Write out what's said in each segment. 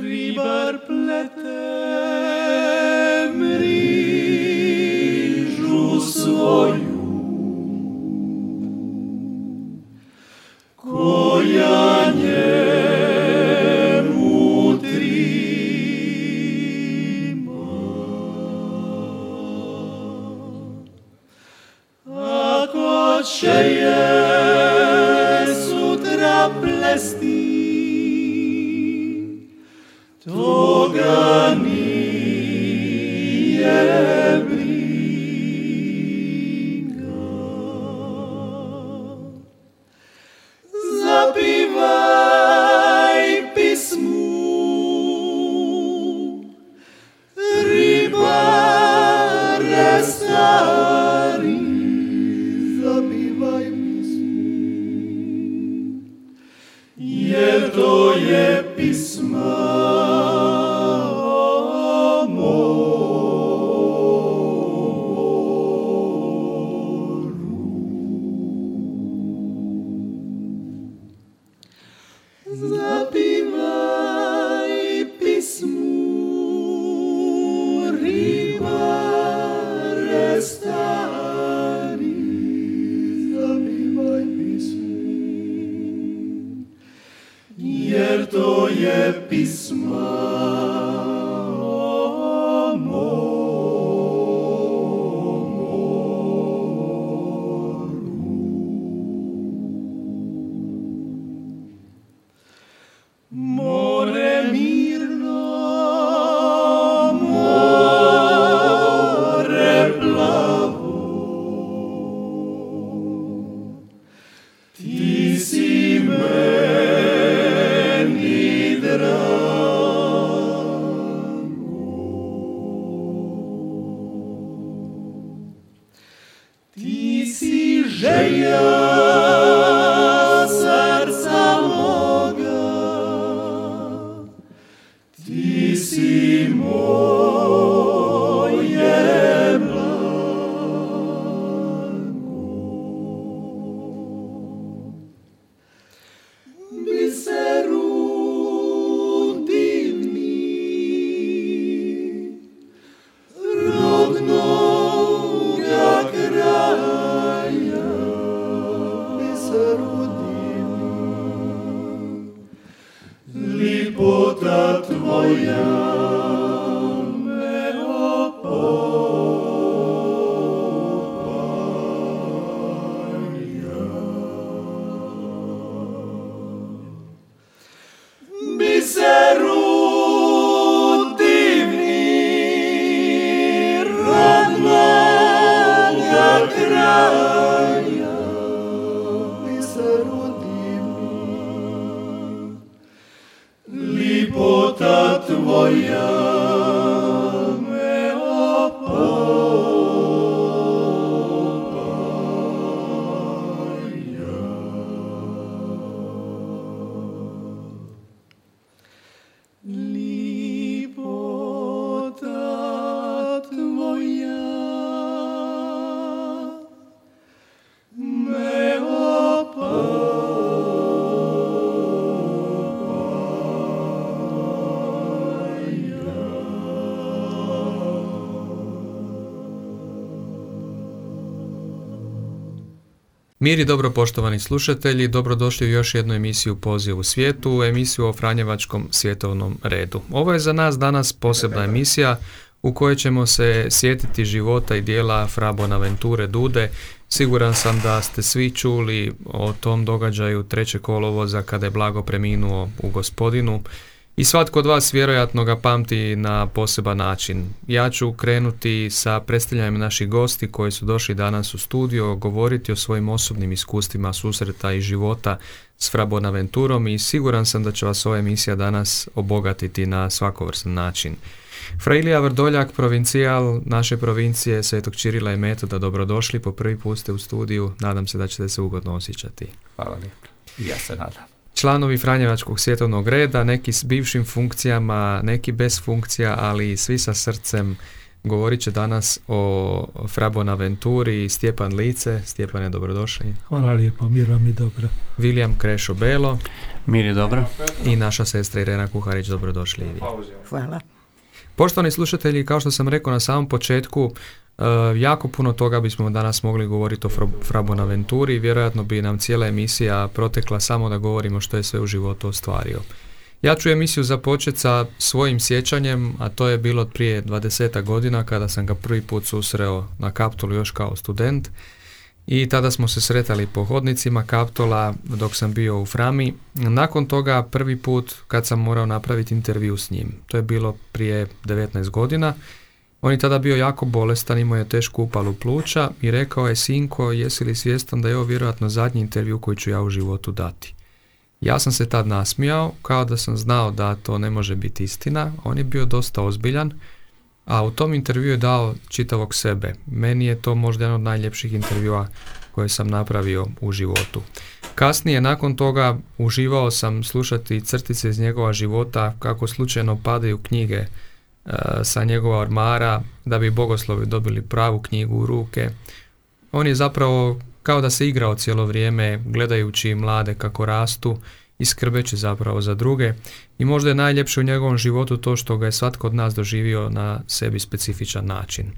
Ribar pletem rižu svoju jer to je pisma you. Mir i dobro poštovani slušatelji, dobrodošli u još jednu emisiju Poziv u svijetu, emisiju o Franjevačkom svjetovnom redu. Ovo je za nas danas posebna emisija u kojoj ćemo se sjetiti života i dijela Fra Bonaventure Dude. Siguran sam da ste svi čuli o tom događaju treće kolovoza kada je blago preminuo u gospodinu i svatko od vas vjerojatno ga pamti na poseban način. Ja ću krenuti sa predstavljanjem naših gosti koji su došli danas u studio govoriti o svojim osobnim iskustvima susreta i života s Fra Bonaventurom i siguran sam da će vas ova emisija danas obogatiti na svakovrstan način. Fra Ilija Vrdoljak, provincijal naše provincije Svetog Čirila i Metoda, dobrodošli, po prvi put ste u studiju, nadam se da ćete se ugodno osjećati. Hvala lijepo. Ja se nadam. Članovi Franjevačkog svjetovnog reda, neki s bivšim funkcijama, neki bez funkcija, ali svi sa srcem govorit će danas o Fra Bonaventuri, Stjepan Lice. Stjepane, dobrodošli. Hvala lijepo, mir vam i dobro. William Krešo Belo. Mir je dobro. I naša sestra Irena Kuharić, dobrodošli i vi. Hvala. Poštovani slušatelji, kao što sam rekao na samom početku, e, jako puno toga bismo danas mogli govoriti o Fra Bonaventuri. Vjerojatno bi nam cijela emisija protekla samo da govorimo što je sve u životu ostvario. Ja ću emisiju započeti sa svojim sjećanjem, a to je bilo prije 20 godina kada sam ga prvi put susreo na Kaptolu još kao student i tada smo se sretali po hodnicima Kaptola dok sam bio u Frami. Nakon toga prvi put kad sam morao napraviti intervju s njim, to je bilo prije 19 godina. On je tada bio jako bolestan, imao je tešku upalu pluća i rekao je Sinko, jesi li svjestan da je ovo vjerojatno zadnji intervju koji ću ja u životu dati. Ja sam se tad nasmijao, kao da sam znao da to ne može biti istina. On je bio dosta ozbiljan, a u tom intervju je dao čitavog sebe. Meni je to možda jedan od najljepših intervjua koje sam napravio u životu. Kasnije, nakon toga, uživao sam slušati crtice iz njegova života, kako slučajno padaju knjige sa njegova ormara, da bi bogoslovi dobili pravu knjigu u ruke. On je zapravo kao da se igrao cijelo vrijeme gledajući mlade kako rastu i skrbeći zapravo za druge i možda je najljepše u njegovom životu to što ga je svatko od nas doživio na sebi specifičan način.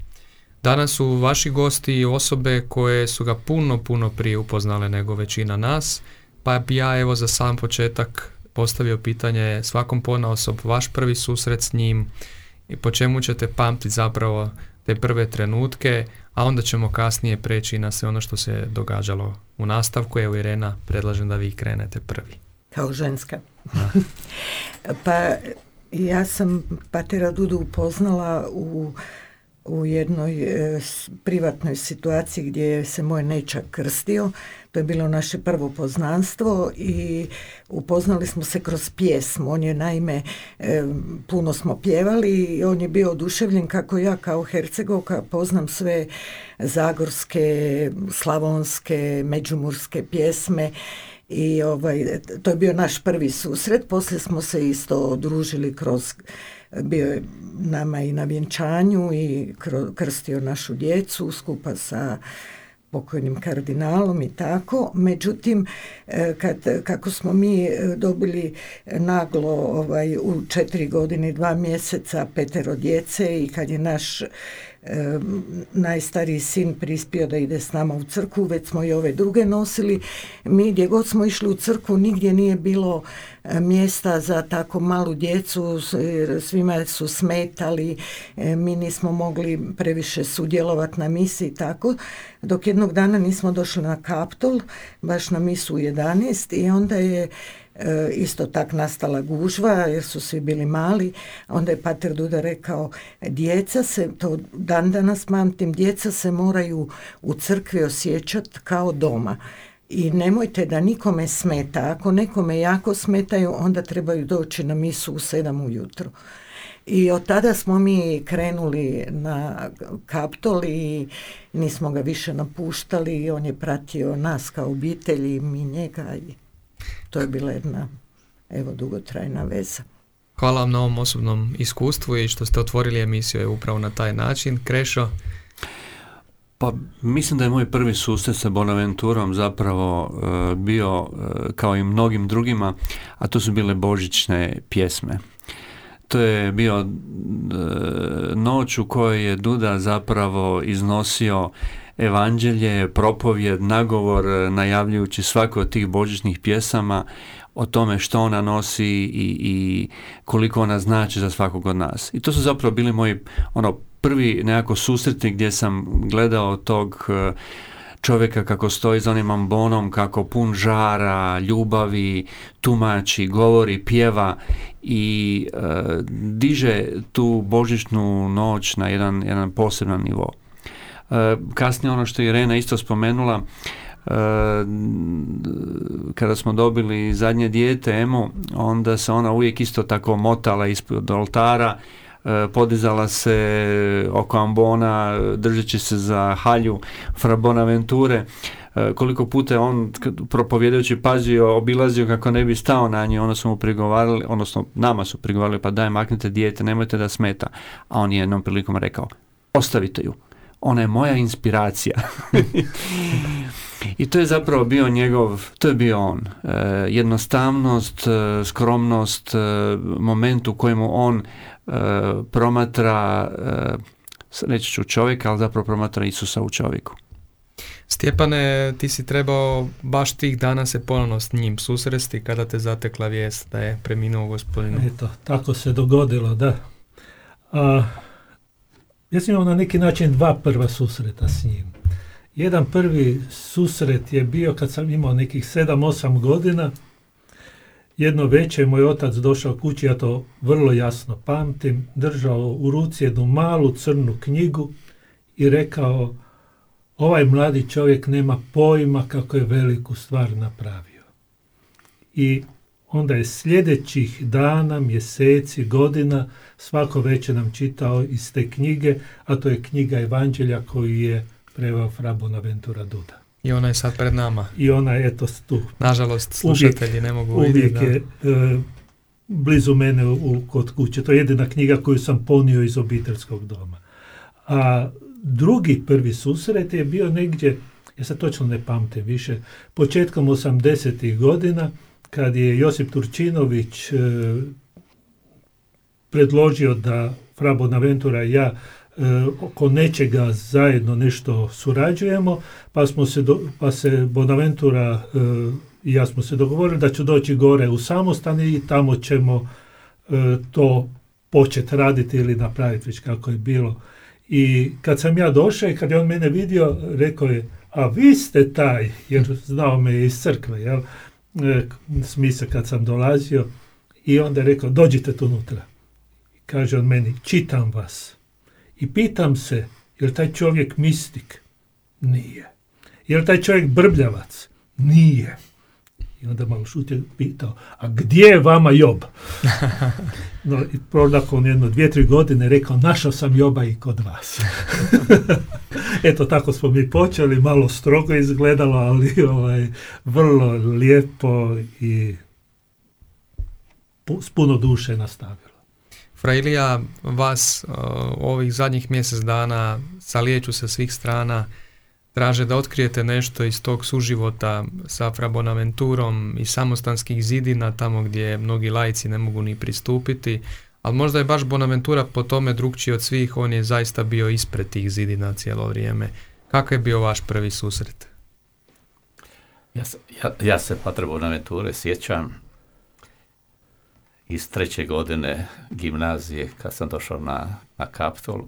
Danas su vaši gosti osobe koje su ga puno, puno prije upoznale nego većina nas, pa bi ja evo za sam početak postavio pitanje svakom pona osob vaš prvi susret s njim i po čemu ćete pamtiti zapravo te prve trenutke, a onda ćemo kasnije preći na sve ono što se događalo u nastavku. Evo Irena, predlažem da vi krenete prvi. Kao ženska. pa ja sam Patera Dudu upoznala u u jednoj e, privatnoj situaciji gdje se moj nečak krstio. To je bilo naše prvo poznanstvo i upoznali smo se kroz pjesmu. On je naime, e, puno smo pjevali i on je bio oduševljen kako ja kao Hercegovka poznam sve zagorske, slavonske, međumurske pjesme i ovaj, to je bio naš prvi susret. Poslije smo se isto družili kroz bio je nama i na vjenčanju i krstio našu djecu skupa sa pokojnim kardinalom i tako. Međutim, e, kad, kako smo mi e, dobili naglo ovaj, u četiri godine dva mjeseca petero djece i kad je naš najstariji sin prispio da ide s nama u crku, već smo i ove druge nosili. Mi gdje god smo išli u crku nigdje nije bilo e, mjesta za tako malu djecu, svima su smetali, e, mi nismo mogli previše sudjelovati na misi i tako, dok jednog dana nismo došli na kaptol, baš na misu u 11 i onda je E, isto tak nastala gužva jer su svi bili mali. Onda je Pater Duda rekao, djeca se, to dan danas pamtim, djeca se moraju u crkvi osjećati kao doma. I nemojte da nikome smeta. Ako nekome jako smetaju, onda trebaju doći na misu u sedam ujutro. I od tada smo mi krenuli na Kaptol i nismo ga više napuštali i on je pratio nas kao obitelj i mi njega. To je bila jedna evo dugotrajna veza. Hvala vam na ovom osobnom iskustvu i što ste otvorili emisiju upravo na taj način. Krešo? Pa mislim da je moj prvi susret sa Bonaventurom zapravo e, bio e, kao i mnogim drugima, a to su bile božićne pjesme. To je bio e, noć u kojoj je Duda zapravo iznosio evanđelje, propovjed, nagovor, e, najavljujući svako od tih božićnih pjesama o tome što ona nosi i, i koliko ona znači za svakog od nas. I to su zapravo bili moji ono prvi nekako susreti gdje sam gledao tog e, čovjeka kako stoji za onim ambonom, kako pun žara, ljubavi, tumači, govori, pjeva i e, diže tu božićnu noć na jedan, jedan poseban nivo. E, kasnije ono što je Irena isto spomenula, e, kada smo dobili zadnje dijete Emu, onda se ona uvijek isto tako motala ispod oltara, e, podizala se oko ambona, držeći se za halju fra Bonaventure, koliko puta je on propovjedajući pazio, obilazio kako ne bi stao na nju, onda su mu prigovarali, odnosno nama su prigovarali, pa daj maknite dijete, nemojte da smeta. A on je jednom prilikom rekao, ostavite ju, ona je moja inspiracija. I to je zapravo bio njegov, to je bio on. E, jednostavnost, e, skromnost, e, moment u kojemu on promatra, reći ću čovjeka, ali zapravo promatra Isusa u čovjeku. Stjepane, ti si trebao baš tih dana se ponovno s njim susresti kada te zatekla vijest da je preminuo gospodinu. Eto, tako se dogodilo, da. A, ja sam imao na neki način dva prva susreta s njim. Jedan prvi susret je bio kad sam imao nekih 7-8 godina. Jedno večer moj otac došao kući, ja to vrlo jasno pamtim, držao u ruci jednu malu crnu knjigu i rekao ovaj mladi čovjek nema pojma kako je veliku stvar napravio. I onda je sljedećih dana, mjeseci, godina svako večer nam čitao iz te knjige, a to je knjiga Evanđelja koju je preveo Fra Bonaventura Duda. I ona je sad pred nama. I ona je eto tu. Nažalost, slušatelji ne mogu vidjeti. Uvijek je e, blizu mene u, kod kuće. To je jedina knjiga koju sam ponio iz obiteljskog doma. A drugi prvi susret je bio negdje, ja sad točno ne pamte više, početkom 80. godina kad je Josip Turčinović e, predložio da Fra Bonaventura i ja e, oko nečega zajedno nešto surađujemo, pa, smo se pa se Bonaventura e, i ja smo se dogovorili da ću doći gore u samostan i tamo ćemo to početi raditi ili napraviti već kako je bilo. I kad sam ja došao i kad je on mene vidio, rekao je, a vi ste taj, jer znao me iz crkve, jel? E, smisa kad sam dolazio i onda je rekao, dođite tu unutra. Kaže on meni, čitam vas. I pitam se, je taj čovjek mistik? Nije. Je taj čovjek brbljavac? Nije. I onda malo šutje pitao, a gdje je vama Job? No, i nakon jedno dvije, tri godine rekao, našao sam Joba i kod vas. Eto, tako smo mi počeli, malo strogo izgledalo, ali ovaj, vrlo lijepo i s puno duše nastavilo. Frailija, vas ovih zadnjih mjesec dana saliječu sa svih strana, traže da otkrijete nešto iz tog suživota sa Frabonaventurom i samostanskih zidina tamo gdje mnogi lajci ne mogu ni pristupiti, ali možda je baš Bonaventura po tome drugčiji od svih, on je zaista bio ispred tih zidina cijelo vrijeme. Kako je bio vaš prvi susret? Ja se, ja, ja se Patre Bonaventure sjećam iz treće godine gimnazije kad sam došao na, na Kaptol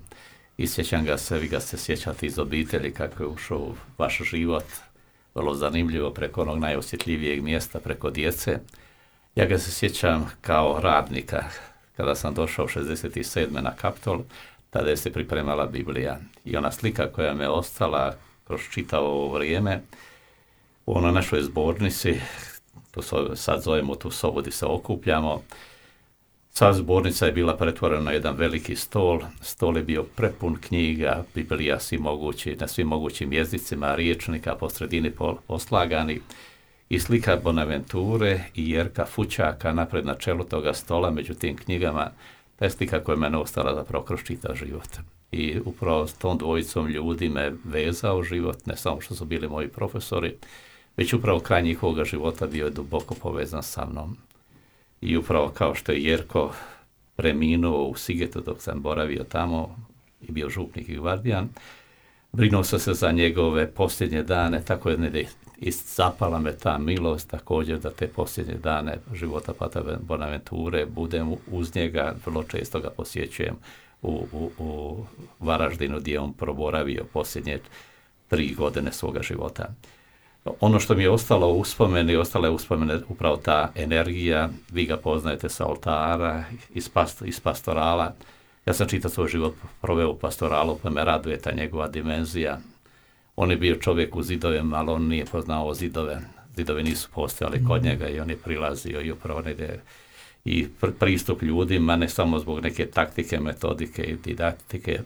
i sjećam ga se, vi ga se sjećate iz obitelji kako je ušao u vaš život, vrlo zanimljivo preko onog najosjetljivijeg mjesta, preko djece. Ja ga se sjećam kao radnika, kada sam došao 67. na Kaptol, tada je se pripremala Biblija. I ona slika koja me ostala kroz čitavo ovo vrijeme, u onoj našoj zbornici, to sad zovemo tu sobu gdje se okupljamo, Sva zbornica je bila pretvorena na jedan veliki stol. Stol je bio prepun knjiga, Biblija svi mogući, na svim mogućim jezicima, riječnika po sredini poslagani i slika Bonaventure i Jerka Fućaka napred na čelu toga stola, među tim knjigama, ta je slika koja je mene ostala zapravo kroz život. I upravo s tom dvojicom ljudi me vezao život, ne samo što su bili moji profesori, već upravo kraj njihovog života bio je duboko povezan sa mnom i upravo kao što je Jerko preminuo u Sigetu dok sam boravio tamo i bio župnik i gvardijan, brinuo sam se za njegove posljednje dane, tako je i zapala me ta milost također da te posljednje dane života Pata Bonaventure budem uz njega, vrlo često ga posjećujem u, u, u Varaždinu gdje on proboravio posljednje tri godine svoga života. Ono što mi je ostalo u uspomeni, ostala je uspomene upravo ta energija, vi ga poznajete sa oltara, iz, iz pastorala. Ja sam čitao svoj život proveo u pastoralu, pa me raduje ta njegova dimenzija. On je bio čovjek u zidovima, ali on nije poznao zidove. Zidovi nisu postojali kod mm. njega i on je prilazio i upravo negdje i pristup ljudima, ne samo zbog neke taktike, metodike i didaktike,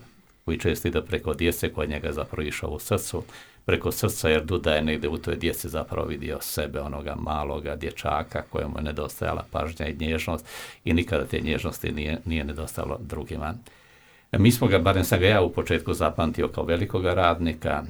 koji često ide preko djece kod njega zapravo išao u srcu, preko srca jer Duda je negdje u toj djeci zapravo vidio sebe, onoga maloga dječaka kojemu je nedostajala pažnja i nježnost i nikada te nježnosti nije, nije nedostalo drugima. Mi smo ga, barem sam ga ja u početku zapamtio kao velikoga radnika,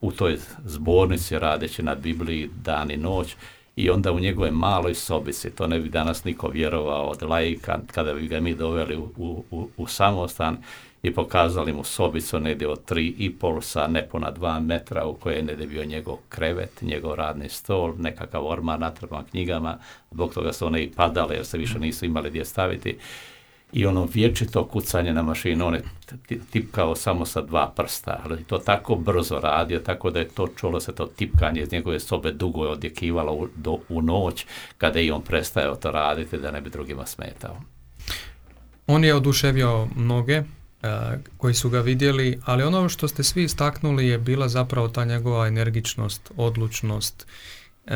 u toj zbornici radeći na Bibliji dan i noć i onda u njegove maloj sobici, to ne bi danas niko vjerovao od lajka, kada bi ga mi doveli u, u, u samostan i pokazali mu sobicu negdje od tri i pol sa nepona dva metra u kojoj je negdje bio njegov krevet, njegov radni stol, nekakav ormar natrpan knjigama, zbog toga su one i padale jer se više nisu imali gdje staviti. I ono vječito kucanje na mašinu, on je tipkao samo sa dva prsta, ali to tako brzo radio, tako da je to čulo se to tipkanje iz njegove sobe dugo je odjekivalo u, do, u noć, kada je on prestajao to raditi da ne bi drugima smetao. On je oduševio mnoge koji su ga vidjeli, ali ono što ste svi istaknuli je bila zapravo ta njegova energičnost, odlučnost. Uh,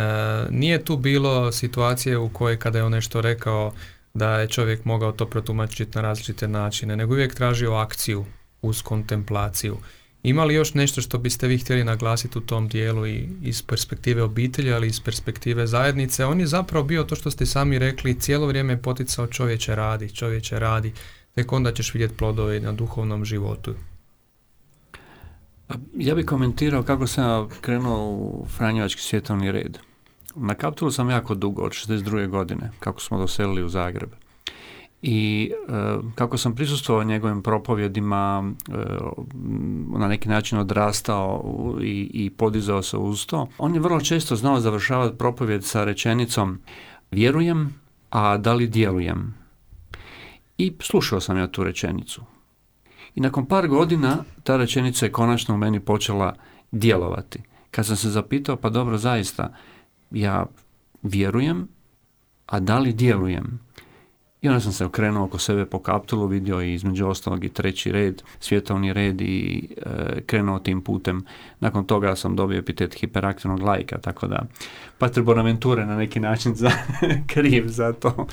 nije tu bilo situacije u kojoj kada je on nešto rekao da je čovjek mogao to protumačiti na različite načine, nego uvijek tražio akciju uz kontemplaciju. Ima li još nešto što biste vi htjeli naglasiti u tom dijelu i iz perspektive obitelji, ali iz perspektive zajednice? On je zapravo bio to što ste sami rekli, cijelo vrijeme poticao čovječe radi, čovječe radi, tek onda ćeš vidjeti plodove na duhovnom životu. Ja bih komentirao kako sam krenuo u Franjevački svjetovni red. Na Kaptulu sam jako dugo, od 62. godine, kako smo doselili u Zagreb. I e, kako sam prisustvovao njegovim propovjedima, e, na neki način odrastao i, i podizao se uz to, on je vrlo često znao završavati propovjed sa rečenicom vjerujem, a da li djelujem? I slušao sam ja tu rečenicu. I nakon par godina ta rečenica je konačno u meni počela djelovati. Kad sam se zapitao, pa dobro, zaista, ja vjerujem, a da li djelujem? I onda sam se okrenuo oko sebe po kaptulu, vidio i između ostalog i treći red, svjetovni red i e, krenuo tim putem. Nakon toga sam dobio epitet hiperaktivnog lajka, tako da Pater Bonaventure na neki način za, kriv za to.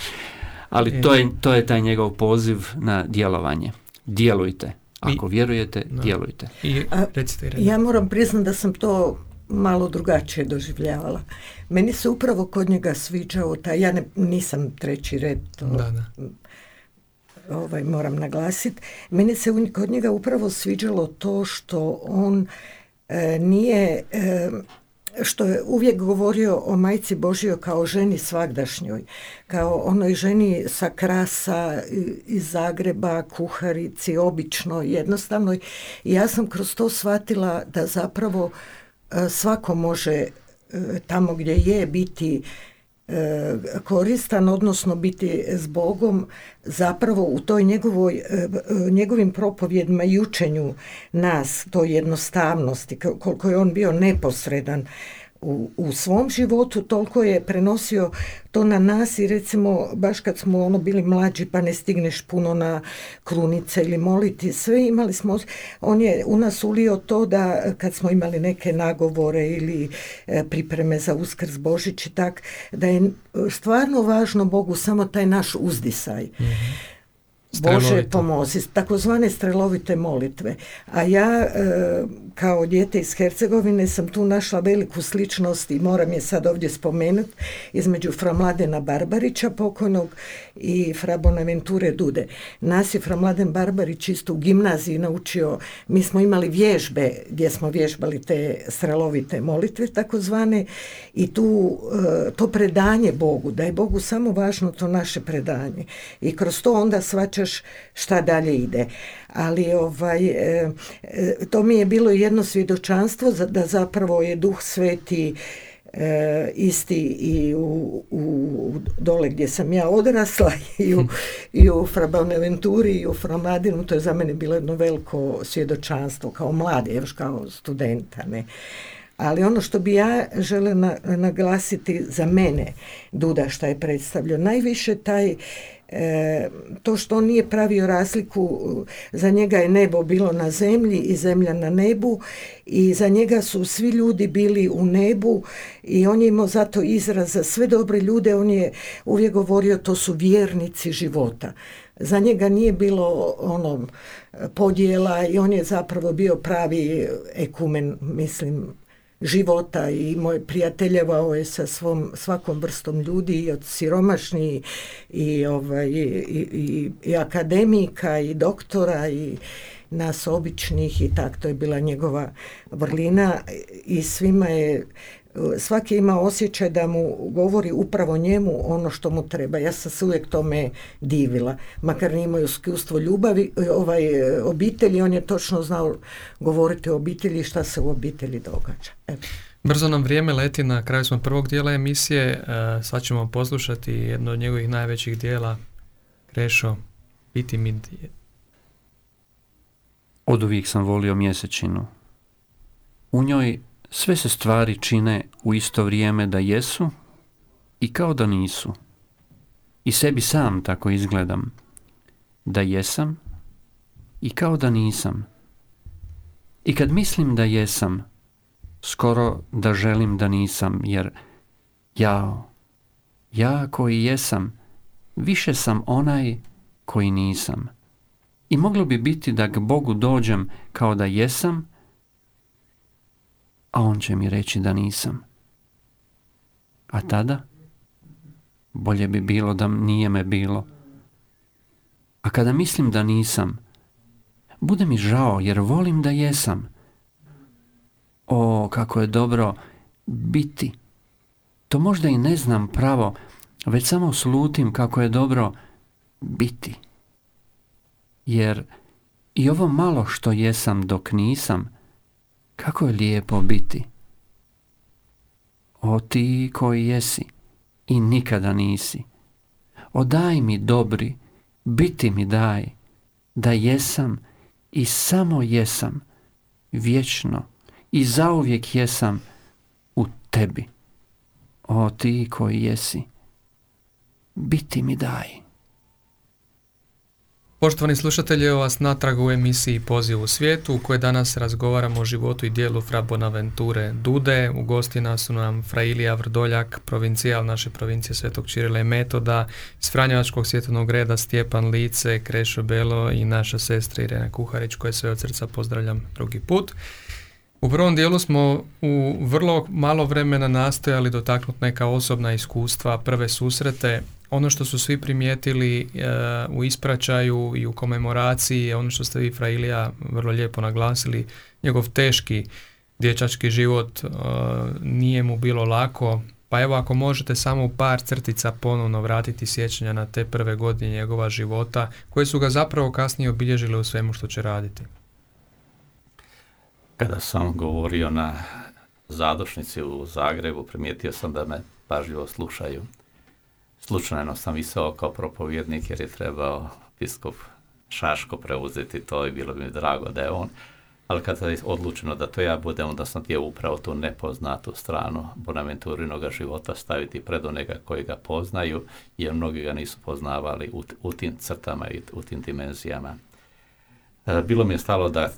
Ali to je, to je taj njegov poziv na djelovanje. Djelujte. Ako vjerujete, djelujte. I, recite, ja moram priznati da sam to malo drugačije doživljavala. Meni se upravo kod njega sviđao taj, ja ne, nisam treći red, to da, da. Ovaj, moram naglasiti, meni se kod njega upravo sviđalo to što on e, nije, e, što je uvijek govorio o majci Božjoj kao ženi svagdašnjoj, kao onoj ženi sa krasa iz Zagreba, kuharici, obično, jednostavnoj. I ja sam kroz to shvatila da zapravo E, svako može e, tamo gdje je biti koristan, odnosno biti s Bogom zapravo u toj njegovoj, njegovim propovjedima i učenju nas, toj jednostavnosti, koliko je on bio neposredan u, u svom životu, toliko je prenosio to na nas i recimo baš kad smo ono bili mlađi pa ne stigneš puno na krunice ili moliti, sve imali smo, on je u nas ulio to da kad smo imali neke nagovore ili e, pripreme za uskrs Božić i tak, da je stvarno važno Bogu samo taj naš uzdisaj. Bože pomozi, takozvane strelovite molitve. A ja e, kao dijete iz Hercegovine sam tu našla veliku sličnost i moram je sad ovdje spomenuti između Fra Mladena Barbarića pokojnog i Fra Bonaventure Dude. Nas je Fra Mladen Barbarić isto u gimnaziji naučio, mi smo imali vježbe gdje smo vježbali te strelovite molitve takozvane i tu e, to predanje Bogu, da je Bogu samo važno to naše predanje. I kroz to onda svačaš šta dalje ide. Ali ovaj, e, e, to mi je bilo jedno svjedočanstvo da zapravo je duh sveti e, isti i u, u, dole gdje sam ja odrasla i u, i u Frabonaventuri i u Framadinu, to je za mene bilo jedno veliko svjedočanstvo kao mlade, još kao studenta. Ne. Ali ono što bi ja žele naglasiti za mene, Duda šta je predstavljao, najviše taj E, to što on nije pravio razliku, za njega je nebo bilo na zemlji i zemlja na nebu i za njega su svi ljudi bili u nebu i on je imao zato izraz za sve dobre ljude, on je uvijek govorio to su vjernici života. Za njega nije bilo ono podjela i on je zapravo bio pravi ekumen, mislim, života i moj prijateljevao je sa svom, svakom vrstom ljudi i od siromašni i, ovaj, i, i, i akademika i doktora i nas običnih i tak, to je bila njegova vrlina. I svima je svaki ima osjećaj da mu govori upravo njemu ono što mu treba. Ja sam se uvijek tome divila. Makar nije imao iskustvo ljubavi, ovaj, obitelji, on je točno znao govoriti o obitelji i šta se u obitelji događa. Evo. Brzo nam vrijeme leti, na kraju smo prvog dijela emisije, e, sad ćemo poslušati jedno od njegovih najvećih dijela, Krešo, biti mi... Od uvijek sam volio mjesečinu. U njoj sve se stvari čine u isto vrijeme da jesu i kao da nisu. I sebi sam tako izgledam, da jesam i kao da nisam. I kad mislim da jesam, skoro da želim da nisam, jer jao, ja koji jesam, više sam onaj koji nisam. I moglo bi biti da k Bogu dođem kao da jesam, a on će mi reći da nisam. A tada? Bolje bi bilo da nije me bilo. A kada mislim da nisam, bude mi žao jer volim da jesam. O, kako je dobro biti. To možda i ne znam pravo, već samo slutim kako je dobro biti. Jer i ovo malo što jesam dok nisam, kako je lijepo biti. O ti koji jesi i nikada nisi. O daj mi dobri, biti mi daj, da jesam i samo jesam, vječno i zauvijek jesam u tebi. O ti koji jesi, biti mi daj. Poštovani slušatelji, evo vas natrag u emisiji Poziv u svijetu u kojoj danas razgovaramo o životu i dijelu Fra Bonaventure Dude. U gostina su nam Frailija Vrdoljak, provincijal naše provincije Svetog Čirila i Metoda, iz Franjevačkog svjetovnog reda Stjepan Lice, Krešo Belo i naša sestra Irena Kuharić koje sve od srca pozdravljam drugi put. U prvom dijelu smo u vrlo malo vremena nastojali dotaknuti neka osobna iskustva, prve susrete, ono što su svi primijetili e, u ispraćaju i u komemoraciji, ono što ste vi Frailija vrlo lijepo naglasili, njegov teški dječački život e, nije mu bilo lako, pa evo ako možete samo u par crtica ponovno vratiti sjećanja na te prve godine njegova života, koje su ga zapravo kasnije obilježile u svemu što će raditi. Kada sam govorio na zadošnici u Zagrebu, primijetio sam da me pažljivo slušaju. Slučajno sam visao kao propovjednik jer je trebao biskup Šaško preuzeti to i bilo bi mi drago da je on. Ali kad je odlučeno da to ja budem, onda sam htio upravo tu nepoznatu stranu Bonaventurinoga života staviti pred onega koji ga poznaju, jer mnogi ga nisu poznavali u, u tim crtama i u tim dimenzijama. E, bilo mi je stalo da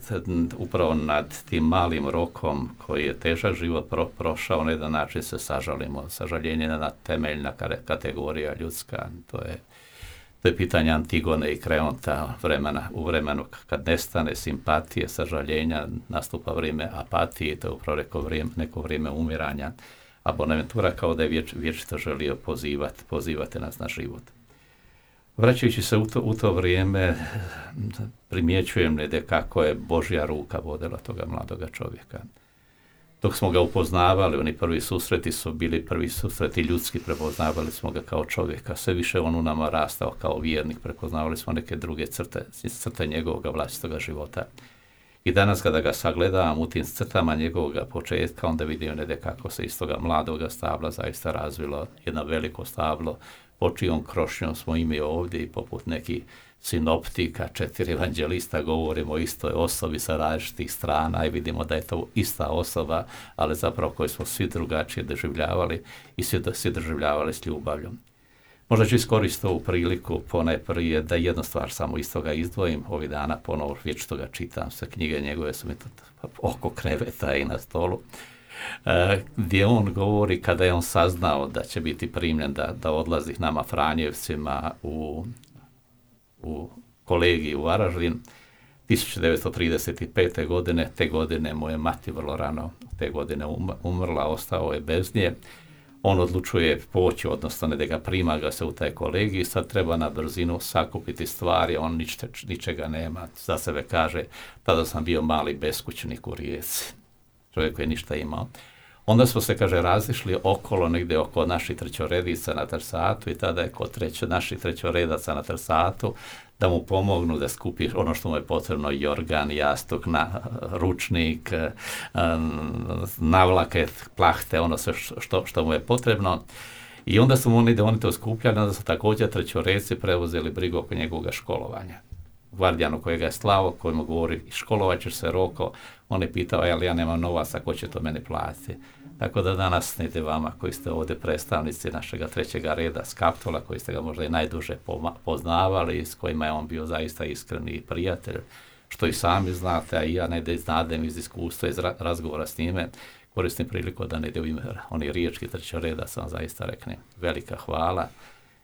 upravo nad tim malim rokom koji je težak život prošao na jedan način se sažalimo. Sažaljenje je na temeljna kategorija ljudska. To je, to je pitanje Antigone i Kreonta vremena, u vremenu kad nestane simpatije, sažaljenja, nastupa vrijeme apatije, to je upravo neko vrijeme, neko vrijeme umiranja. A Bonaventura kao da je vječ, vječito želio pozivati, pozivati nas na život. Vraćajući se u to, u to vrijeme, primjećujem nede kako je Božja ruka vodila toga mladoga čovjeka. Dok smo ga upoznavali, oni prvi susreti su bili prvi susreti ljudski, prepoznavali smo ga kao čovjeka. Sve više on u nama rastao kao vjernik, prepoznavali smo neke druge crte, crte njegovog vlastitoga života. I danas kada ga sagledavam u tim crtama njegovog početka, onda vidim nede kako se iz toga mladoga stabla zaista razvilo jedno veliko stablo po čijom krošnjom smo imi ovdje i poput nekih sinoptika, četiri evanđelista govorimo o istoj osobi sa različitih strana i vidimo da je to ista osoba, ali zapravo koju smo svi drugačije doživljavali i svi, svi doživljavali s ljubavljom. Možda ću iskoristiti ovu priliku ponajprije da jednu stvar samo iz toga izdvojim. Ovih dana ponovo već toga čitam sve knjige njegove su mi oko kreveta i na stolu. E, gdje on govori kada je on saznao da će biti primljen da, da odlazi nama Franjevcima u, u kolegiji u Varaždin 1935. godine, te godine mu je mati vrlo rano te godine umrla, ostao je bez nje. on odlučuje poći, odnosno ne da ga prima ga se u taj kolegij, sad treba na brzinu sakupiti stvari, on ničega nema, za sebe kaže, tada sam bio mali beskućnik u Rijeci, čovjek koji ništa imao. Onda smo se, kaže, razišli okolo, negdje oko naših trećoredica na Trsatu i tada je kod treće, naših trećoredaca na Trsatu da mu pomognu da skupi ono što mu je potrebno, jorgan, jastuk, na, ručnik, navlaket, plahte, ono sve što, što mu je potrebno. I onda su oni, da oni to skupljali, onda su također trećoreci preuzeli brigu oko njegovog školovanja. Gvardijanu kojega je slavo, koji mu govori, školovat ćeš se roko, on je pitao, jel ja nemam novaca, ko će to meni platiti? Tako da danas niti vama koji ste ovdje predstavnici našega trećega reda s Kaptola, koji ste ga možda i najduže poznavali, s kojima je on bio zaista iskreni prijatelj, što i sami znate, a i ja ne znadem iz iskustva, iz razgovora s njime, koristim priliku da ne ide u ime oni riječki trećeg reda, sam zaista rekne velika hvala.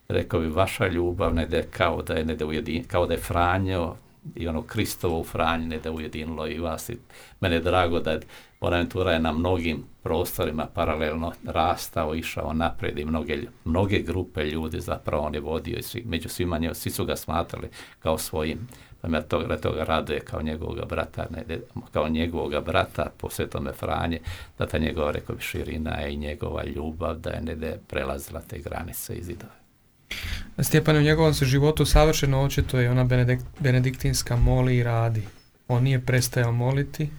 Rekao bi, vaša ljubav ne ide kao da je, ne ujedin, kao da je Franjo i ono Kristovo u Franji ne da ujedinilo i vas. I mene je drago da Bonaventura je na mnogim prostorima paralelno rastao, išao naprijed i mnoge, mnoge grupe ljudi zapravo on je vodio i svi, među svima nje, svi su ga smatrali kao svojim pa me toga, toga raduje kao njegovog brata, ne, kao njegovog brata po svetome Franje, da ta njegova, rekao bi, širina i njegova ljubav, da je ne prelazila te granice i zidove. Stjepan u njegovom se životu savršeno očito je ona benediktinska moli i radi. On nije prestajao moliti,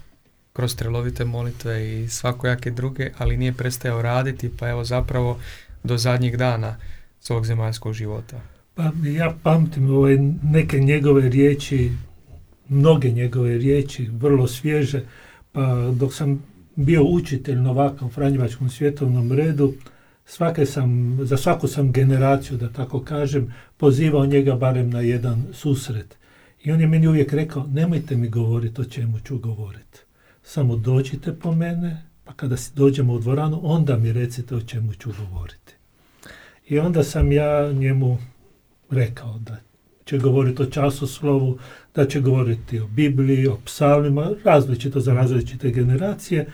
kroz trelovite molitve i svakojake druge, ali nije prestajao raditi, pa evo zapravo do zadnjih dana svog zemaljskog života. Pa ja pamtim ovaj, neke njegove riječi, mnoge njegove riječi, vrlo svježe, pa dok sam bio učitelj na ovakvom Franjevačkom svjetovnom redu, svake sam, za svaku sam generaciju, da tako kažem, pozivao njega barem na jedan susret. I on je meni uvijek rekao, nemojte mi govoriti o čemu ću govoriti samo dođite po mene, pa kada dođemo u dvoranu, onda mi recite o čemu ću govoriti. I onda sam ja njemu rekao da će govoriti o časoslovu, da će govoriti o Bibliji, o psalmima, različito za različite generacije.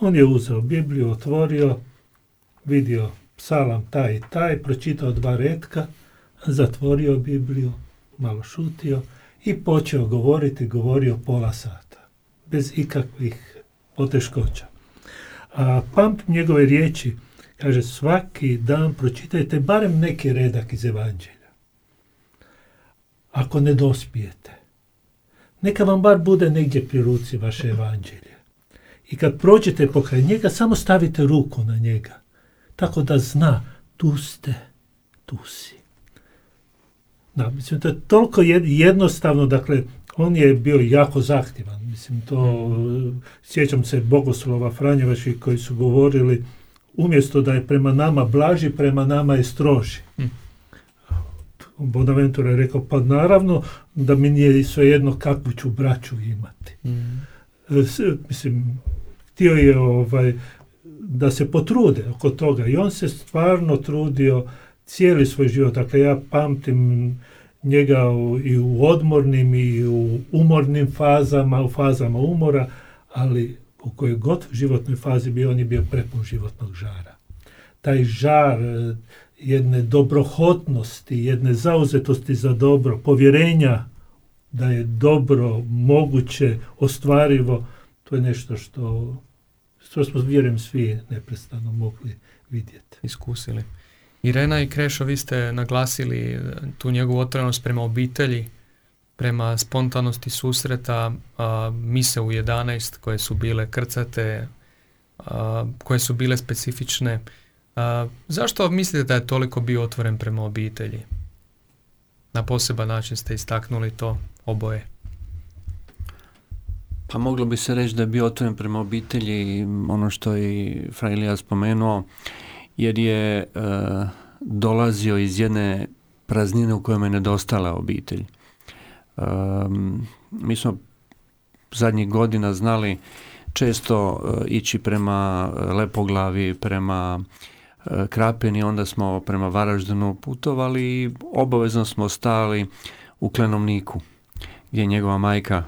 On je uzeo Bibliju, otvorio, vidio psalam taj i taj, pročitao dva redka, zatvorio Bibliju, malo šutio i počeo govoriti, govorio pola sata bez ikakvih poteškoća. A pamtim njegove riječi, kaže svaki dan pročitajte barem neki redak iz evanđelja. Ako ne dospijete, neka vam bar bude negdje pri ruci vaše evanđelje. I kad prođete pokraj njega, samo stavite ruku na njega. Tako da zna, tu ste, tu si. Da, mislim, to je toliko jednostavno, dakle, on je bio jako zahtjevan. Mislim, to, sjećam se bogoslova Franjevaši koji su govorili, umjesto da je prema nama blaži, prema nama je stroži. Mm. Bonaventura je rekao, pa naravno da mi nije svejedno kakvu ću braću imati. Mm. Mislim, htio je ovaj, da se potrude oko toga i on se stvarno trudio cijeli svoj život. Dakle, ja pamtim njega u, i u odmornim i u umornim fazama, u fazama umora, ali u kojoj god životnoj fazi bio, on je bio prepun životnog žara. Taj žar e, jedne dobrohotnosti, jedne zauzetosti za dobro, povjerenja da je dobro, moguće, ostvarivo, to je nešto što, što smo, vjerujem, svi neprestano mogli vidjeti. Iskusili. Irena i Krešo, vi ste naglasili e, tu njegovu otvorenost prema obitelji, prema spontanosti susreta, a, mise u 11 koje su bile krcate, koje su bile specifične. zašto mislite da je toliko bio otvoren prema obitelji? Na poseban način ste istaknuli to oboje. Pa moglo bi se reći da je bio otvoren prema obitelji, ono što je Frajlija spomenuo, jer je e, dolazio iz jedne praznine u kojoj je nedostala obitelj. E, mi smo zadnjih godina znali često e, ići prema Lepoglavi, prema Krapini, onda smo prema Varaždinu putovali i obavezno smo stali u Klenovniku gdje je njegova majka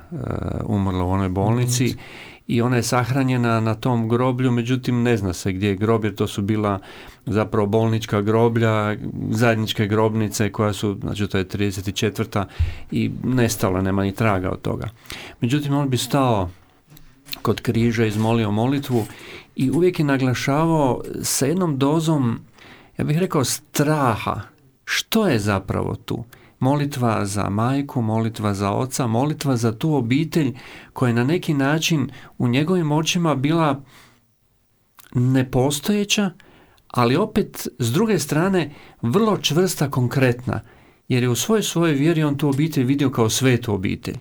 umrla u onoj bolnici i ona je sahranjena na tom groblju, međutim ne zna se gdje je grob jer to su bila zapravo bolnička groblja, zajedničke grobnice koja su, znači to je 34. i nestala, nema ni traga od toga. Međutim, on bi stao kod križa, izmolio molitvu i uvijek je naglašavao sa jednom dozom, ja bih rekao, straha. Što je zapravo tu? Molitva za majku, molitva za oca, molitva za tu obitelj koja je na neki način u njegovim očima bila nepostojeća, ali opet s druge strane vrlo čvrsta, konkretna, jer je u svojoj svojoj vjeri on tu obitelj vidio kao svetu obitelj.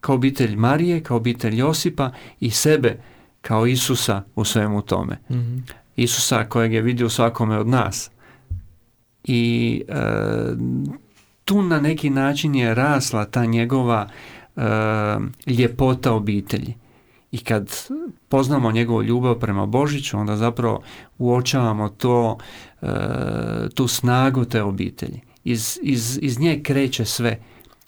Kao obitelj Marije, kao obitelj Josipa i sebe kao Isusa u svemu tome. mm Isusa kojeg je vidio svakome od nas. I e, tu na neki način je rasla ta njegova e, ljepota obitelji. I kad poznamo njegovu ljubav prema Božiću, onda zapravo uočavamo to, e, tu snagu te obitelji. Iz, iz, iz nje kreće sve.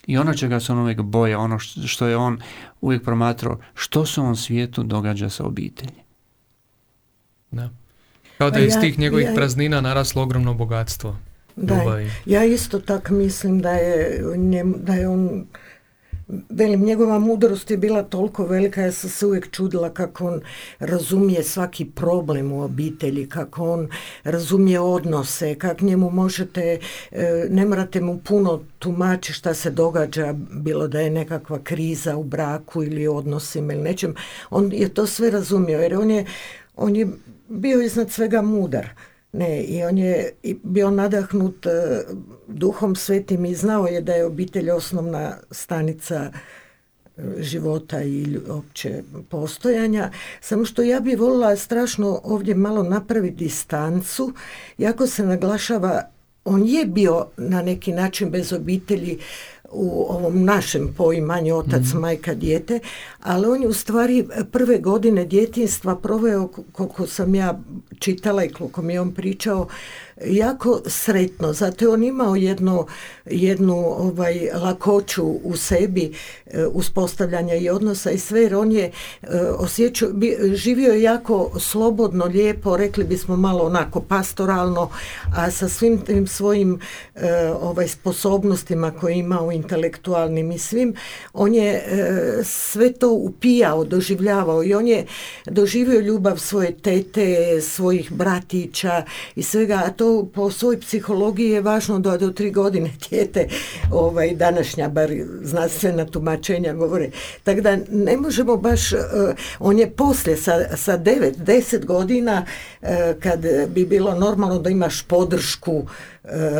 I ono čega se on uvijek boje, ono što je on uvijek promatrao, što se on svijetu događa sa obitelji. Da. Kao da je iz tih njegovih praznina naraslo ogromno bogatstvo. Da, ja isto tak mislim da je, da je on Velim, njegova mudrost je bila toliko velika, ja sam se uvijek čudila kako on razumije svaki problem u obitelji, kako on razumije odnose, kako njemu možete, e, ne morate mu puno tumači šta se događa, bilo da je nekakva kriza u braku ili odnosima ili nečem. On je to sve razumio, jer on je, on je bio iznad svega mudar. Ne, i on je bio nadahnut e, duhom svetim i znao je da je obitelj osnovna stanica e, života i opće postojanja. Samo što ja bi volila strašno ovdje malo napraviti distancu, jako se naglašava, on je bio na neki način bez obitelji u ovom našem poimanju otac, mm majka, dijete, ali on je u stvari prve godine djetinstva proveo, koliko sam ja čitala i koliko mi je on pričao, jako sretno, zato je on imao jednu, jednu ovaj, lakoću u sebi e, uspostavljanja i odnosa i sve, jer on je e, osjećao, živio je jako slobodno, lijepo, rekli bismo malo onako pastoralno, a sa svim tim svojim e, ovaj, sposobnostima koje je imao intelektualnim i svim, on je sve to upijao, doživljavao i on je doživio ljubav svoje tete, svojih bratića i svega, a to po svoj psihologiji je važno da do tri godine dijete ovaj, današnja bar znanstvena tumačenja govore. Tako da ne možemo baš, uh, on je poslije sa, sa devet, deset godina uh, kad bi bilo normalno da imaš podršku uh,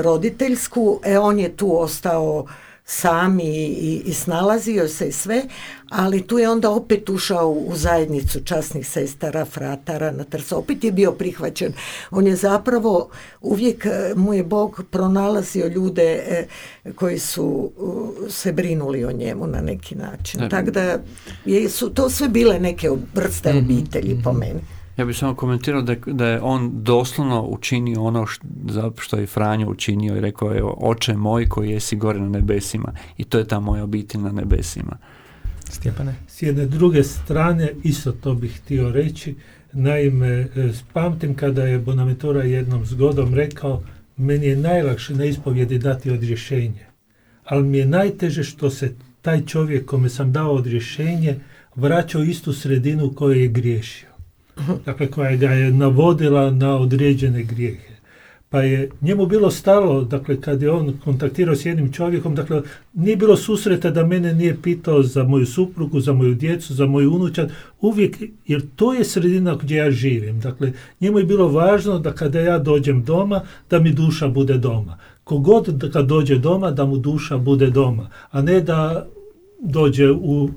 roditeljsku, e on je tu ostao sam i, i, snalazio se i sve, ali tu je onda opet ušao u zajednicu časnih sestara, fratara na trsa, opet je bio prihvaćen. On je zapravo, uvijek e, mu je Bog pronalazio ljude e, koji su se brinuli o njemu na neki način. Tako da su to sve bile neke vrste mhm, obitelji po mhm. meni. Ja bih samo komentirao da, da je on doslovno učinio ono što, što je Franjo učinio i rekao je oče moj koji jesi gore na nebesima i to je ta moja obitelj na nebesima. Stjepane? S jedne druge strane, isto to bih htio reći, naime, e, pamtim kada je Bonaventura jednom zgodom rekao, meni je najlakše na ispovjedi dati odrješenje, ali mi je najteže što se taj čovjek kome sam dao odrješenje vraća u istu sredinu koju je griješio dakle koja ga je navodila na određene grijehe. Pa je njemu bilo stalo, dakle kad je on kontaktirao s jednim čovjekom, dakle nije bilo susreta da mene nije pitao za moju suprugu, za moju djecu, za moju unučad, uvijek, jer to je sredina gdje ja živim. Dakle, njemu je bilo važno da kada ja dođem doma, da mi duša bude doma. Kogod kad dođe doma, da mu duša bude doma, a ne da dođe u,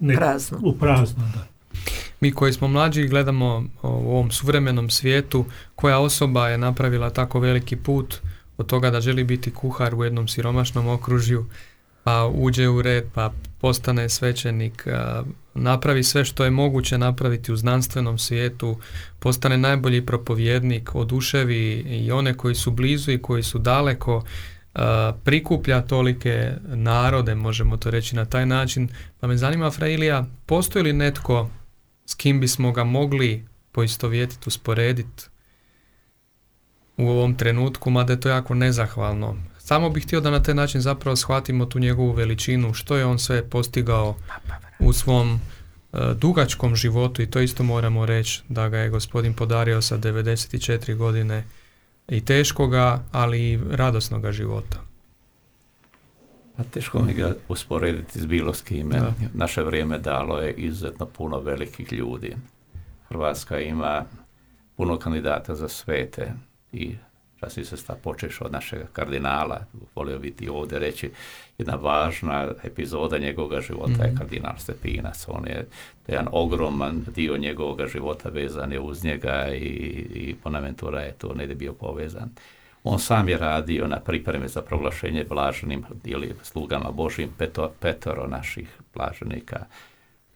ne, prazno. U prazno da. Mi koji smo mlađi gledamo u ovom suvremenom svijetu koja osoba je napravila tako veliki put od toga da želi biti kuhar u jednom siromašnom okružju, pa uđe u red, pa postane svećenik, napravi sve što je moguće napraviti u znanstvenom svijetu, postane najbolji propovjednik, oduševi i one koji su blizu i koji su daleko, prikuplja tolike narode, možemo to reći na taj način. Pa me zanima, Frailija, postoji li netko kim bismo ga mogli poistovjetiti, usporediti u ovom trenutku, mada je to jako nezahvalno. Samo bih htio da na taj način zapravo shvatimo tu njegovu veličinu, što je on sve postigao u svom e, dugačkom životu i to isto moramo reći da ga je gospodin podario sa 94 godine i teškoga, ali i radosnoga života. A teško mi ga usporediti s bilo s kime. Naše vrijeme dalo je izuzetno puno velikih ljudi. Hrvatska ima puno kandidata za svete i čas se sta počeš od našeg kardinala, volio biti ovdje reći, jedna važna epizoda njegovog života je mhm. kardinal Stepinac. On je jedan ogroman dio njegovog života vezan je uz njega i, i Bonaventura je to negdje bio povezan. On sam je radio na pripremi za proglašenje blaženim ili slugama Božim peto, petoro naših blaženika,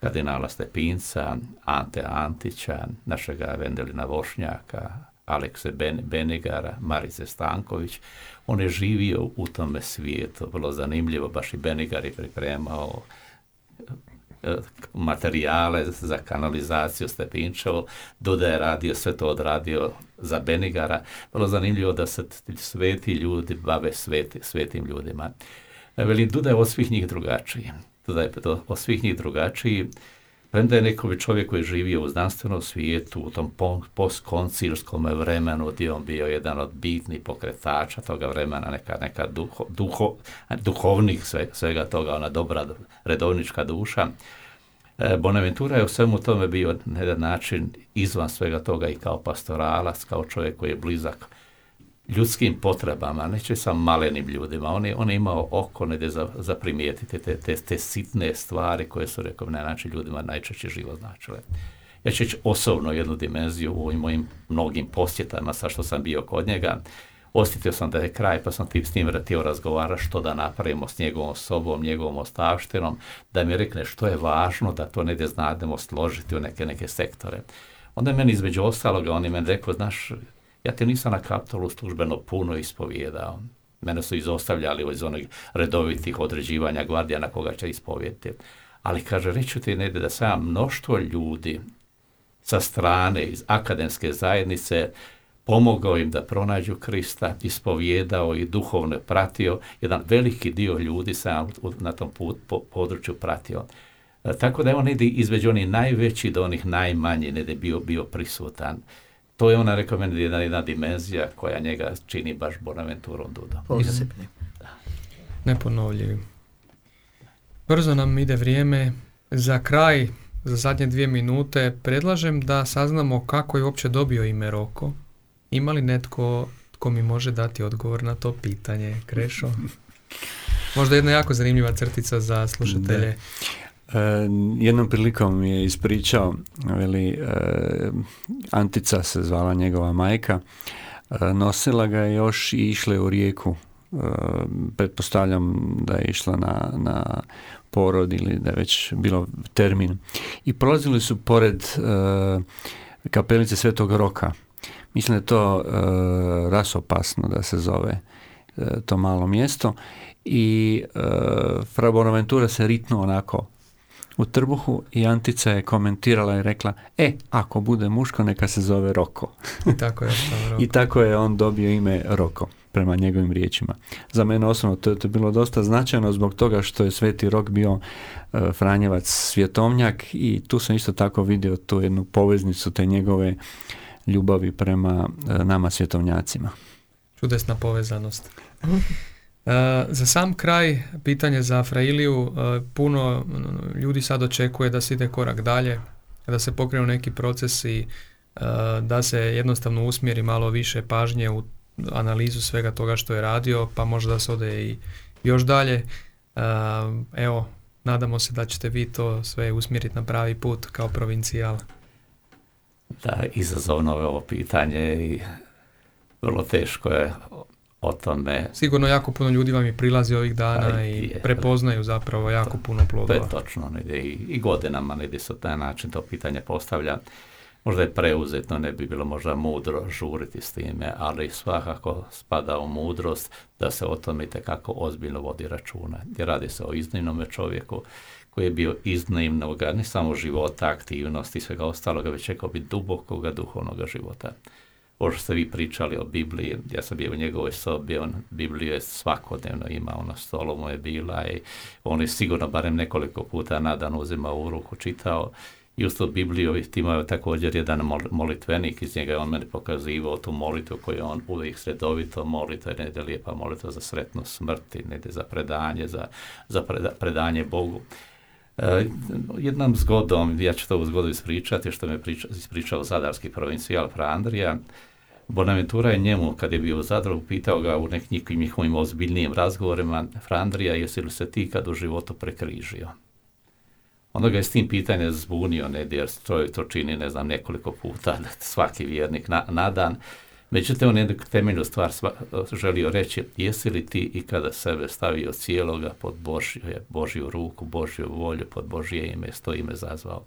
kardinala Stepinca, Ante Antića, našega Vendelina Vošnjaka, Alekse ben, Benegara, Marice Stanković. On je živio u tome svijetu, vrlo zanimljivo, baš i Benegar je pripremao e, materijale za kanalizaciju Stepinčevo, Duda je radio, sve to odradio za Benigara. Vrlo zanimljivo da se sveti ljudi bave sveti, svetim ljudima. E, veli, Duda je od svih njih drugačiji. Duda je od svih njih drugačiji. Premda je neko čovjek koji živio u znanstvenom svijetu, u tom postkoncilskom vremenu, gdje on bio jedan od bitnih pokretača toga vremena, neka, neka duho, duho, duhovnih svega toga, ona dobra redovnička duša. E, Bonaventura je u svemu tome bio na jedan način izvan svega toga i kao pastoralac, kao čovjek koji je blizak ljudskim potrebama, neće sam malenim ljudima. On je, on je imao oko negdje za, za primijetiti te, te, te, sitne stvari koje su, rekao na način, ljudima najčešće život značile. Ja ću osobno jednu dimenziju u mojim mnogim posjetama, sa što sam bio kod njega. Osjetio sam da je kraj, pa sam tim s njim vratio razgovarati što da napravimo s njegovom sobom, njegovom ostavštinom, da mi rekne što je važno da to negdje znademo složiti u neke, neke sektore. Onda je meni između ostaloga, on je meni rekao, znaš, ja te nisam na kapitolu službeno puno ispovijedao. Mene su izostavljali iz onih redovitih određivanja gvardija na koga će ispovijeti. Ali kaže, reću ti negdje da sam mnoštvo ljudi sa strane iz akademske zajednice pomogao im da pronađu Krista, ispovjedao i duhovno pratio. Jedan veliki dio ljudi sam na tom području pratio. E, tako da je on negdje između onih najveći do onih najmanji negdje bio, bio prisutan to je ona, rekao meni, jedna, jedna dimenzija koja njega čini baš Bonaventurom Dudom. Posebni. Neponovljivi. Brzo nam ide vrijeme. Za kraj, za zadnje dvije minute, predlažem da saznamo kako je uopće dobio ime Roko. Ima li netko tko mi može dati odgovor na to pitanje, Krešo? Možda jedna jako zanimljiva crtica za slušatelje. E, jednom prilikom je ispričao, veli, e, Antica se zvala njegova majka, e, nosila ga još i išle u rijeku. Pretpostavljam da je išla na, na porod ili da je već bilo termin. I prolazili su pored kapelice Svetog Roka. Mislim da je to rasopasno da se zove to malo mjesto i Fra Bonaventura se ritno onako u trbuhu i Antica je komentirala i rekla, e, ako bude muško, neka se zove Roko. I tako je, I tako je on dobio ime Roko, prema njegovim riječima. Za mene osobno to, to je bilo dosta značajno zbog toga što je Sveti Rok bio uh, Franjevac svjetovnjak i tu sam isto tako vidio tu jednu poveznicu te njegove ljubavi prema uh, nama svjetovnjacima. Čudesna povezanost. E, za sam kraj, pitanje za Frailiju, e, puno ljudi sad očekuje da se ide korak dalje, da se pokrenu neki procesi, e, da se jednostavno usmjeri malo više pažnje u analizu svega toga što je radio, pa možda da se ode i još dalje. Evo, nadamo se da ćete vi to sve usmjeriti na pravi put kao provincijal. Da, izazovno je ovo pitanje i vrlo teško je o tome. Sigurno jako puno ljudi vam je prilazi ovih dana i prepoznaju zapravo jako puno plodova. To je točno, i, i godinama negdje se taj način to pitanje postavlja. možda je preuzetno, ne bi bilo možda mudro žuriti s time, ali svakako spada u mudrost da se o tome kako ozbiljno vodi računa. Jer radi se o iznimnom čovjeku koji je bio iznimnoga, ne samo života, aktivnosti i svega ostaloga, već rekao bi dubokoga duhovnog života. Ovo što ste vi pričali o Bibliji, ja sam bio u njegovoj sobi, on Bibliju je svakodnevno imao na stolu mu je bila i on je sigurno barem nekoliko puta na dan uzimao u ruku, čitao i uz to Bibliju imao također jedan molitvenik, iz njega je on meni pokazivao tu molitvu koju on uvijek sredovito moli, to je negdje lijepa molitva za sretnu smrti, negdje za predanje, za, za predanje Bogu. E, jednom zgodom, ja ću to u zgodu ispričati, što me priča, ispričao zadarski provincijal Frandrija, Bonaventura je njemu, kad je bio u Zadru, pitao ga u nekim njihovim ozbiljnijim razgovorima, Frandrija, jesi li se ti kad u životu prekrižio? Onda ga je s tim pitanjem zbunio, ne, jer to, to čini, ne znam, nekoliko puta, svaki vjernik na, na dan. Međutim, on jednu temeljnu stvar želio reći, jesi li ti i kada sebe stavio cijeloga pod Božju, Božju ruku, Božju volju, pod Božje ime, sto ime zazvao.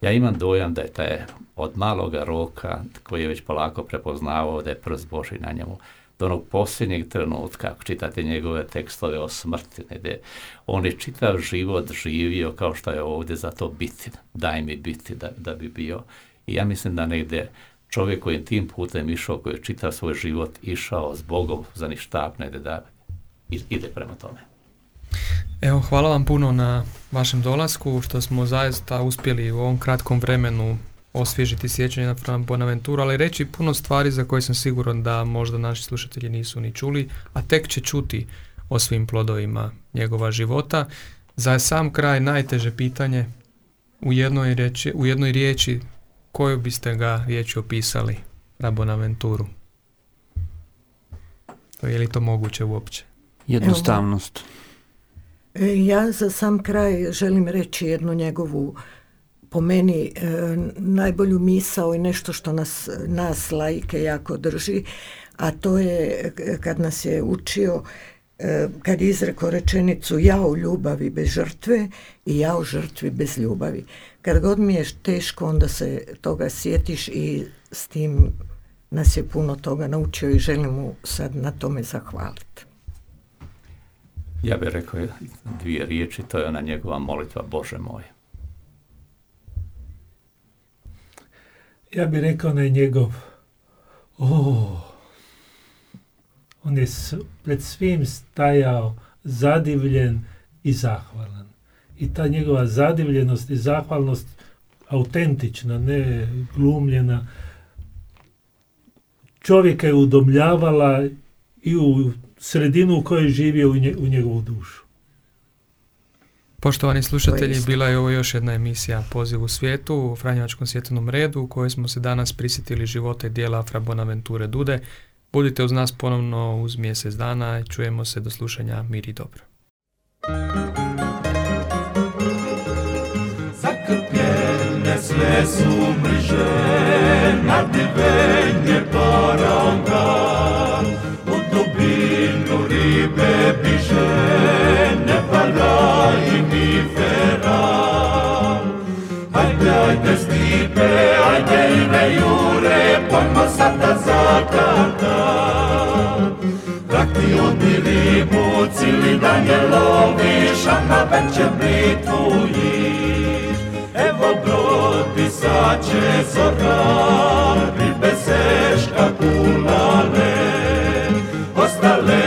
Ja imam dojam da je taj od maloga roka, koji je već polako prepoznavao da je prst Boži na njemu, do onog posljednjeg trenutka, ako čitate njegove tekstove o smrti, gdje on je čitav život živio kao što je ovdje za to biti, daj mi biti da, da bi bio. I ja mislim da negdje čovjek koji je tim putem išao, koji je čitav svoj život išao s Bogom za ništa, negdje da ide prema tome. Evo, hvala vam puno na vašem dolasku, što smo zaista uspjeli u ovom kratkom vremenu osvježiti sjećanje na Fran Bonaventura, ali reći puno stvari za koje sam siguran da možda naši slušatelji nisu ni čuli, a tek će čuti o svim plodovima njegova života. Za sam kraj najteže pitanje u jednoj, reči, u jednoj riječi koju biste ga riječi opisali na Bonaventuru? Je li to moguće uopće? Jednostavnost. E, ja za sam kraj želim reći jednu njegovu po meni e, najbolju misao i nešto što nas, nas laike jako drži, a to je kad nas je učio e, kad je izrekao rečenicu ja u ljubavi bez žrtve i ja u žrtvi bez ljubavi. Kad god mi je teško onda se toga sjetiš i s tim nas je puno toga naučio i želim mu sad na tome zahvaliti. Ja bih rekao dvije riječi, to je ona njegova molitva Bože moj. Ja bih rekao na njegov o, on je pred svim stajao zadivljen i zahvalan. I ta njegova zadivljenost i zahvalnost autentična, ne glumljena, čovjeka je udomljavala i u sredinu u kojoj živio u, nje, u njegovu dušu. Poštovani slušatelji, bila je ovo još jedna emisija Poziv u svijetu u Franjevačkom svjetovnom redu u kojoj smo se danas prisjetili života i dijela Fra Bonaventure Dude. Budite uz nas ponovno uz mjesec dana i čujemo se do slušanja. Mir i dobro. Zakrpljene sve su mriže, nadivenje u dubinu ribe biže, ne vala im ni fera. Ajde, ajde stipe, ajde i ne jure, pojmo sada canta Raktiontili, Bucili, Danielovi, Szanna będzie brytui Evo brod pisacie zorra, Rybeseszka kulale Ostale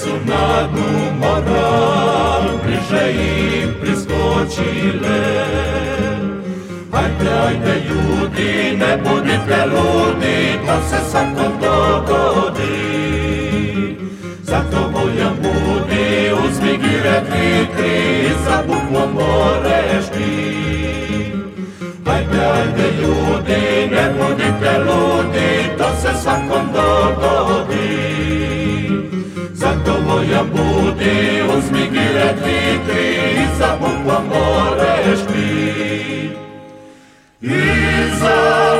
sunadu moral, Bliżej im priskoczile Hajde ljudi, ne budite ludi, to se svakom dogodi. Zato voljam budi, uzmi gire tri, za buklom moreš ti. Hajde, hajde ljudi, ne budite ludi, to se svakom dogodi. Zato moja budi, uzmi gire tri, za buklom moreš Jesus.